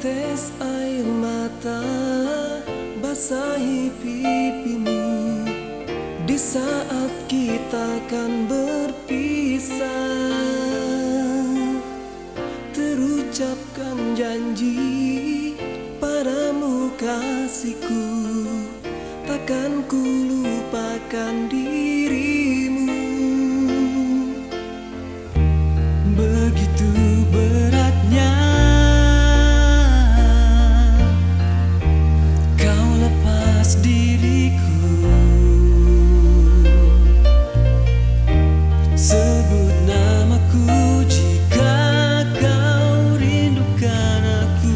Tetes air mata basahi pipimu. Di saat kita akan berpisah Terucapkan janji padamu kasihku. Takkan ku lupakan dia diriku. Sebut namaku jika kau rindukan aku.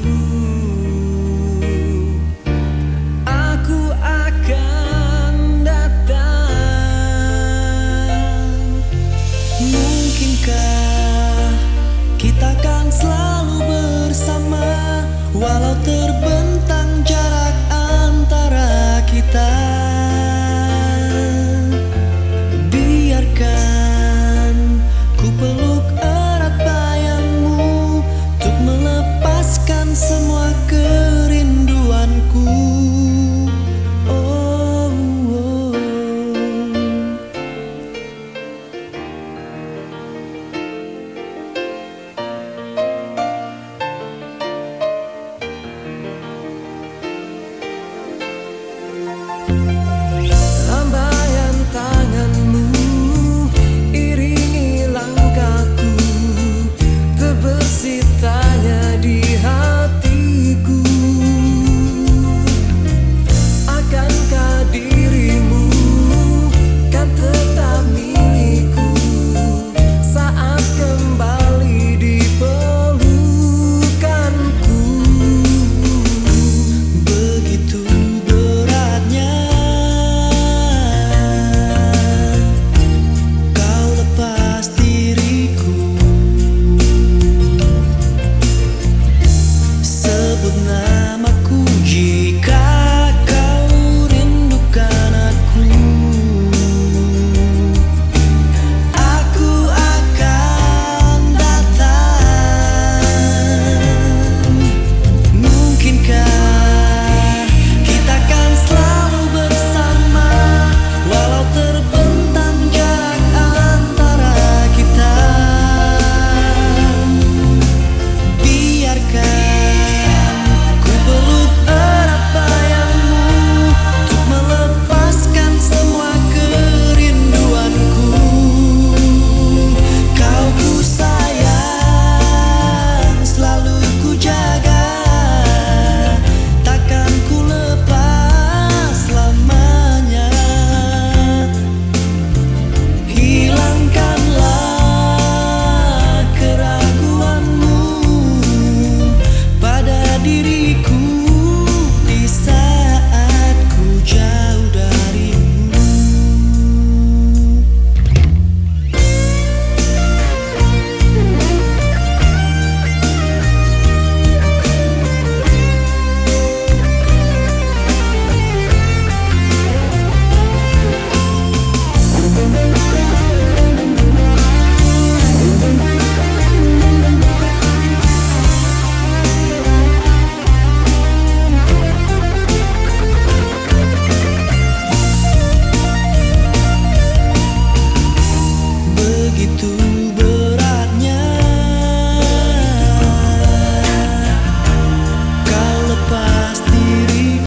Aku akan datang. Mungkinkah kita akan selalu bersama Walau tú.